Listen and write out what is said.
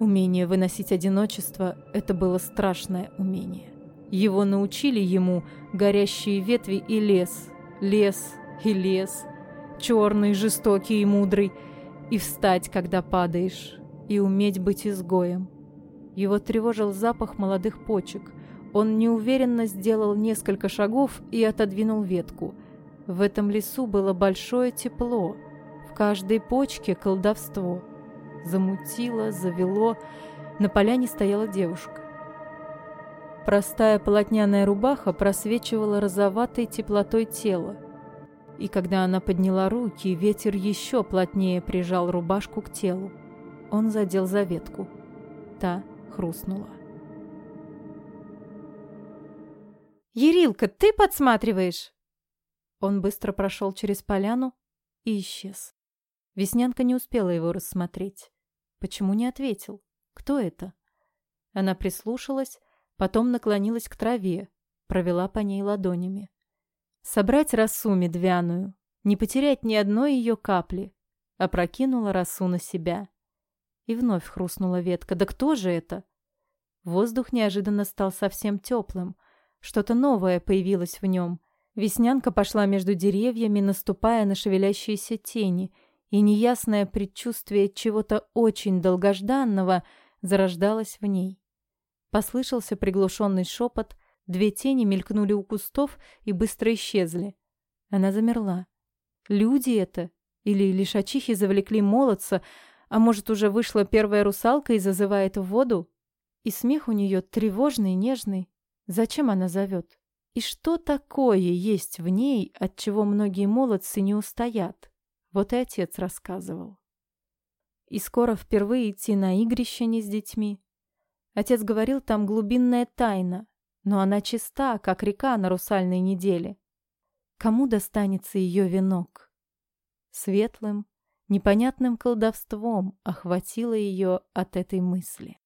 Умение выносить одиночество – это было страшное умение. Его научили ему горящие ветви и лес, лес и лес, черный, жестокий и мудрый, и встать, когда падаешь, и уметь быть изгоем. Его тревожил запах молодых почек. Он неуверенно сделал несколько шагов и отодвинул ветку. В этом лесу было большое тепло. В каждой почке колдовство – замутило, завело. На поляне стояла девушка. Простая полотняная рубаха просвечивала розоватой теплотой тела. И когда она подняла руки, ветер еще плотнее прижал рубашку к телу. Он задел за ветку. Та хрустнула. «Ерилка, ты подсматриваешь?» Он быстро прошел через поляну и исчез. Веснянка не успела его рассмотреть. Почему не ответил? Кто это? Она прислушалась, потом наклонилась к траве, провела по ней ладонями. Собрать росу медвяную, не потерять ни одной ее капли. Опрокинула росу на себя. И вновь хрустнула ветка. Да кто же это? Воздух неожиданно стал совсем теплым. Что-то новое появилось в нем. Веснянка пошла между деревьями, наступая на шевелящиеся тени — и неясное предчувствие чего-то очень долгожданного зарождалось в ней. Послышался приглушенный шепот, две тени мелькнули у кустов и быстро исчезли. Она замерла. Люди это? Или лишачихи завлекли молодца, а может, уже вышла первая русалка и зазывает в воду? И смех у нее тревожный, нежный. Зачем она зовет? И что такое есть в ней, от чего многие молодцы не устоят? Вот и отец рассказывал. И скоро впервые идти на игрище не с детьми. Отец говорил, там глубинная тайна, но она чиста, как река на русальной неделе. Кому достанется ее венок? Светлым, непонятным колдовством охватило ее от этой мысли.